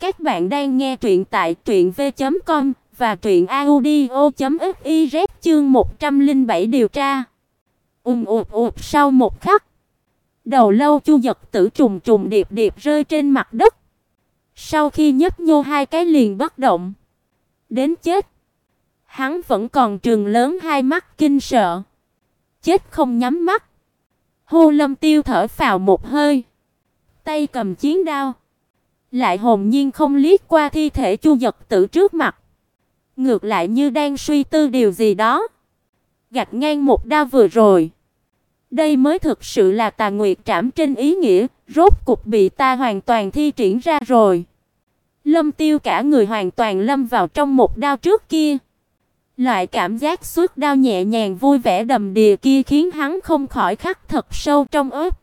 Các bạn đang nghe truyện tại truyệnv.com và truyệnaudio.fiz chương 107 điều tra. Ùm ụp ụp sau một khắc, đầu lâu Chu Dật Tử trùng trùng điệp điệp rơi trên mặt đất. Sau khi nhấp nhô hai cái liền bất động, đến chết. Hắn vẫn còn trừng lớn hai mắt kinh sợ. Chết không nhắm mắt. Hô Lâm Tiêu thở phào một hơi, tay cầm chiến đao, lại hồn nhiên không liếc qua thi thể Chu Dật Tử trước mặt, ngược lại như đang suy tư điều gì đó. Gạt ngang một đao vừa rồi, đây mới thực sự là Tà Nguyệt trảm trên ý nghĩa, rốt cục bị ta hoàn toàn thi triển ra rồi. Lâm Tiêu cả người hoàn toàn lâm vào trong một đao trước kia. Loại cảm giác suốt đao nhẹ nhàng vui vẻ đầm đìa kia khiến hắn không khỏi khắc thật sâu trong ức,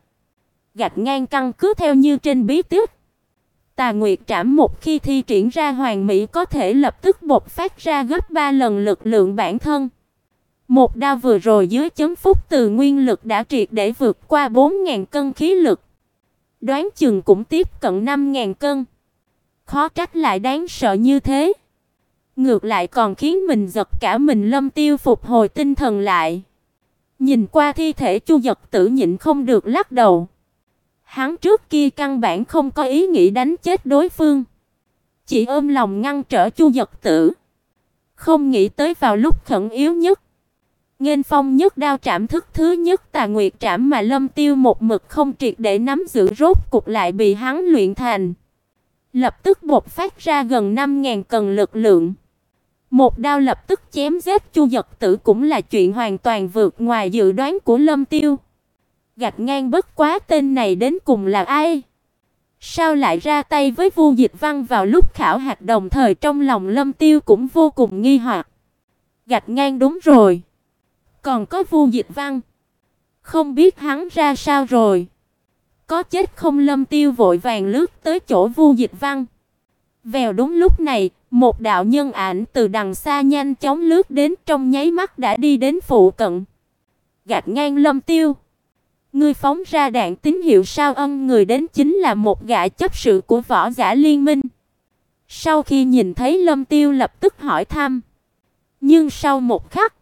Gạch ngang căn cứ theo như trên bí tiết. Tà Nguyệt Trảm một khi thi triển ra hoàn mỹ có thể lập tức bộc phát ra gấp 3 lần lực lượng bản thân. Một đao vừa rồi dưới chấm phúc từ nguyên lực đã triệt để vượt qua 4000 cân khí lực. Đoán chừng cũng tiếp cận 5000 cân. Khó trách lại đáng sợ như thế. Ngược lại còn khiến mình giật cả mình Lâm Tiêu phục hồi tinh thần lại. Nhìn qua thi thể Chu Dật Tử nhịn không được lắc đầu. Hắn trước kia căn bản không có ý nghĩ đánh chết đối phương, chỉ ôm lòng ngăn trở Chu Dật Tử. Không nghĩ tới vào lúc khẩn yếu nhất, Nghênh phong nhất đao trảm thức thứ nhất Tà Nguyệt trảm mà Lâm Tiêu một mực không triệt để nắm giữ rốt cục lại bị hắn luyện thành. Lập tức bộc phát ra gần 5000 cần lực lượng. Một đao lập tức chém giết Chu Dật Tử cũng là chuyện hoàn toàn vượt ngoài dự đoán của Lâm Tiêu. Gạch ngang bất quá tên này đến cùng là ai? Sao lại ra tay với Vu Dịch Văn vào lúc khảo hạt đồng thời trong lòng Lâm Tiêu cũng vô cùng nghi hoặc. Gạch ngang đúng rồi. Còn có Vu Dịch Văn, không biết hắn ra sao rồi. Có chết không Lâm Tiêu vội vàng lướt tới chỗ Vu Dịch Văn. Vèo đúng lúc này, một đạo nhân ảnh từ đằng xa nhanh chóng lướt đến trong nháy mắt đã đi đến phụ cận. Gạt ngang Lâm Tiêu. Ngươi phóng ra đạn tín hiệu sao ân người đến chính là một gã chấp sự của võ giả liên minh. Sau khi nhìn thấy Lâm Tiêu lập tức hỏi thăm. Nhưng sau một khắc,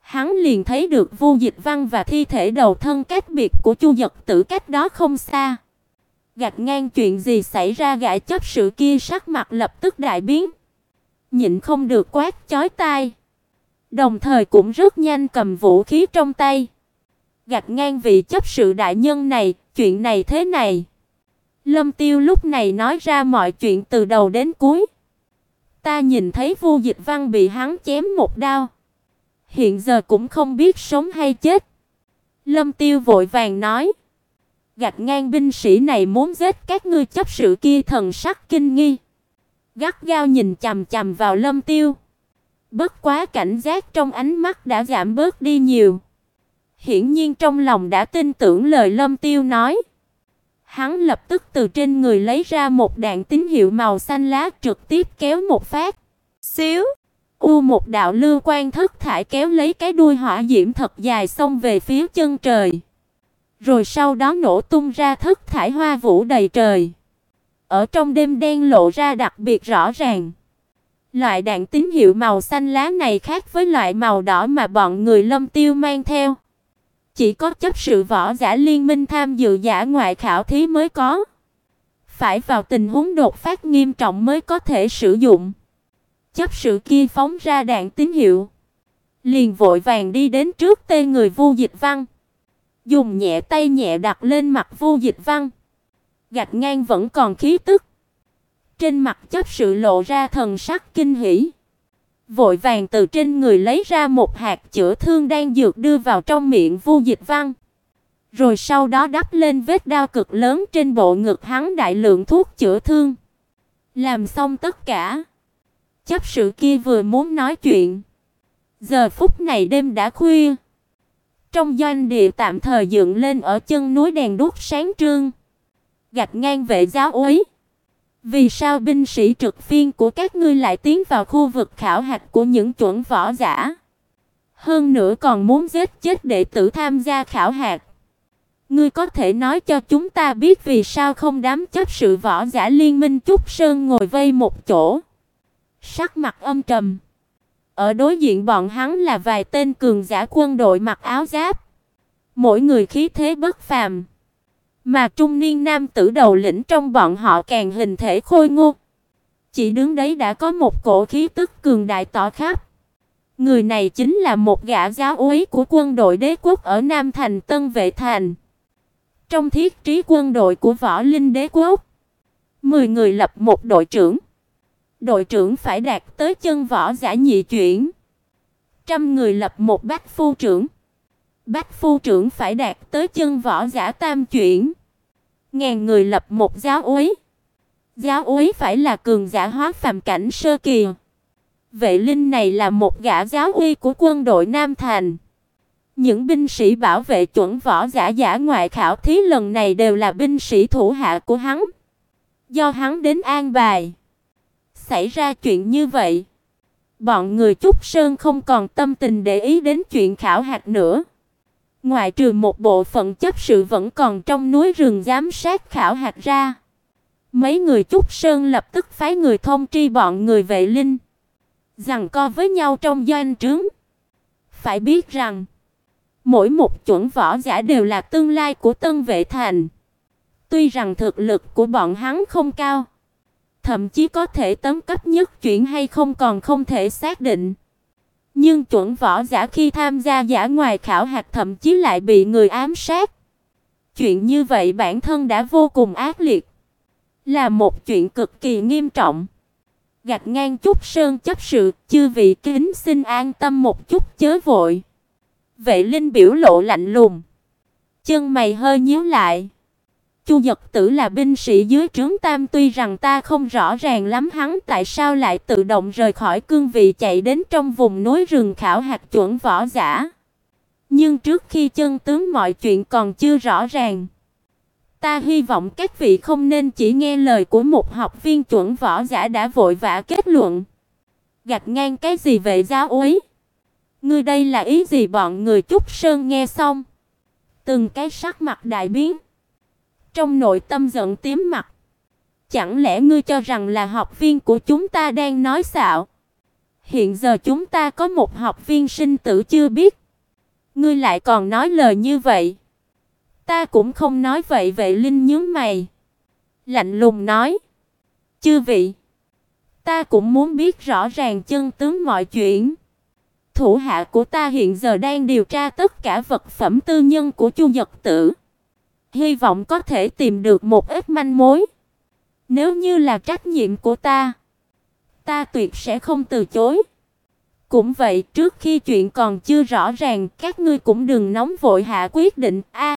hắn liền thấy được Vu Dịch Văn và thi thể đầu thân cách biệt của Chu Dật Tử cách đó không xa. Gạt ngang chuyện gì xảy ra gã chấp sự kia sắc mặt lập tức đại biến. Nhịn không được quát chói tai. Đồng thời cũng rất nhanh cầm vũ khí trong tay. Gạt ngang vị chấp sự đại nhân này, chuyện này thế này. Lâm Tiêu lúc này nói ra mọi chuyện từ đầu đến cuối. Ta nhìn thấy Vu Dịch Văn bị hắn chém một đao. Hiện giờ cũng không biết sống hay chết. Lâm Tiêu vội vàng nói. Gạt ngang binh sĩ này muốn giết các ngươi chấp sự kia thần sắc kinh nghi. Gắt gao nhìn chằm chằm vào Lâm Tiêu. Bất quá cảnh giác trong ánh mắt đã giảm bớt đi nhiều. Hiển nhiên trong lòng đã tin tưởng lời Lâm Tiêu nói. Hắn lập tức từ trên người lấy ra một đạn tín hiệu màu xanh lá trực tiếp kéo một phát. Xíu, u một đạo lưu quang thức thải kéo lấy cái đuôi hỏa diễm thật dài xông về phía chân trời. Rồi sau đó nổ tung ra thức thải hoa vũ đầy trời. Ở trong đêm đen lộ ra đặc biệt rõ ràng. Loại đạn tín hiệu màu xanh lá này khác với loại màu đỏ mà bọn người Lâm Tiêu mang theo. Chỉ có chấp sự võ giả liên minh tham dự giả ngoại khảo thí mới có. Phải vào tình huống đột phát nghiêm trọng mới có thể sử dụng. Chấp sự kia phóng ra đạn tín hiệu, liền vội vàng đi đến trước tên người Vu Dịch Văn, dùng nhẹ tay nhẹ đặt lên mặt Vu Dịch Văn. Gạch ngang vẫn còn khí tức. Trên mặt chấp sự lộ ra thần sắc kinh hỉ vội vàng từ trên người lấy ra một hạt chữa thương đang dược đưa vào trong miệng Vu Dịch Văn. Rồi sau đó đắp lên vết đao cực lớn trên bộ ngực hắn đại lượng thuốc chữa thương. Làm xong tất cả, chấp sự kia vừa muốn nói chuyện. Giờ phút này đêm đã khuya. Trong doanh địa tạm thời dựng lên ở chân núi đèn đuốc sáng trưng. Gạch ngang vệ giáo úy vì sao binh sĩ trực phiên của các ngươi lại tiến vào khu vực khảo hạch của những chuẩn võ giả? Hơn nữa còn muốn giết chết đệ tử tham gia khảo hạch. Ngươi có thể nói cho chúng ta biết vì sao không đám chấp sự võ giả liên minh Trúc Sơn ngồi vây một chỗ. Sắc mặt âm trầm. Ở đối diện bọn hắn là vài tên cường giả quân đội mặc áo giáp. Mỗi người khí thế bất phàm. Mà trung niên nam tử đầu lĩnh trong bọn họ càng hình thể khôi ngô. Chỉ đứng đấy đã có một cổ khí tức cường đại tỏ khắp. Người này chính là một gã giáo úy của quân đội đế quốc ở Nam Thành Tân Vệ Thành. Trong thiết trí quân đội của Võ Linh Đế quốc, 10 người lập một đội trưởng. Đội trưởng phải đạt tới chân võ giả nhị chuyển. Trăm người lập một bách phu trưởng. Bách phu trưởng phải đạt tới chân võ giả tam chuyển. Ngàn người lập một giáo úy. Giáo úy phải là cường giả hóa phàm cảnh sơ kỳ. Vệ linh này là một gã giáo uy của quân đội Nam Thành. Những binh sĩ bảo vệ chuẩn võ giả giả ngoại khảo thí lần này đều là binh sĩ thủ hạ của hắn. Do hắn đến an bài. Xảy ra chuyện như vậy. Bọn người Trúc Sơn không còn tâm tình để ý đến chuyện khảo hạch nữa. Ngoại trừ một bộ phận chấp sự vẫn còn trong núi rừng giám sát khảo hạch ra. Mấy người Trúc Sơn lập tức phái người thông tri bọn người vệ linh. Rằng co với nhau trong doanh trướng. Phải biết rằng, mỗi một chuẩn võ giả đều là tương lai của Tân Vệ Thành. Tuy rằng thực lực của bọn hắn không cao, thậm chí có thể tấm cấp nhất chuyển hay không còn không thể xác định. Nhưng chuẩn võ giả khi tham gia giả ngoài khảo hạch thậm chí lại bị người ám sát. Chuyện như vậy bản thân đã vô cùng ác liệt, là một chuyện cực kỳ nghiêm trọng. Gạch ngang chút sơn chấp sự, chư vị kính xin an tâm một chút chớ vội. Vệ Linh biểu lộ lạnh lùng, chân mày hơi nhíu lại. Chu Dật Tử là binh sĩ dưới trướng Tam tuy rằng ta không rõ ràng lắm hắn tại sao lại tự động rời khỏi cương vị chạy đến trong vùng núi rừng khảo hạt chuẩn võ giả. Nhưng trước khi chân tướng mọi chuyện còn chưa rõ ràng, ta hy vọng các vị không nên chỉ nghe lời của một học viên chuẩn võ giả đã vội vã kết luận. Gạch ngang cái gì vậy giáo úy? Ngươi đây là ý gì bọn người Trúc Sơn nghe xong, từng cái sắc mặt đại biến trong nội tâm giận tím mặt. Chẳng lẽ ngươi cho rằng là học viên của chúng ta đang nói xạo? Hiện giờ chúng ta có một học viên sinh tử chưa biết. Ngươi lại còn nói lời như vậy? Ta cũng không nói vậy vậy Linh nhướng mày. Lạnh lùng nói. Chư vị. Ta cũng muốn biết rõ ràng chân tướng mọi chuyện. Thủ hạ của ta hiện giờ đang điều tra tất cả vật phẩm tư nhân của Chu Dật Tử hy vọng có thể tìm được một ít manh mối. Nếu như là trách nhiệm của ta, ta tuyệt sẽ không từ chối. Cũng vậy, trước khi chuyện còn chưa rõ ràng, các ngươi cũng đừng nóng vội hạ quyết định. A,